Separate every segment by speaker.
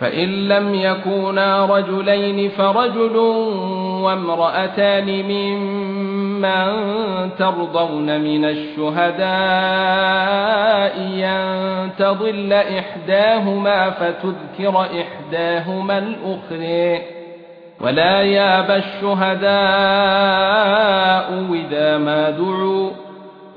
Speaker 1: فإن لم يكونا رجلين فرجل وامرأتان ممن ترضون من الشهداء أن تضل إحداهما فتذكر إحداهما الأخرى ولا ياب الشهداء إذا ما دعوا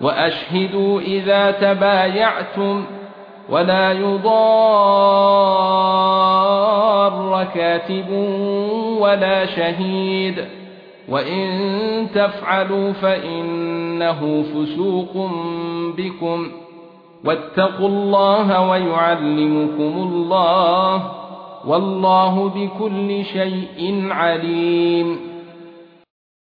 Speaker 1: وأشهدوا إذا تبايعتم ولا يضار كاتب ولا شهيد وإن تفعلوا فإنه فسوق بكم واتقوا الله ويعلمكم الله والله بكل شيء عليم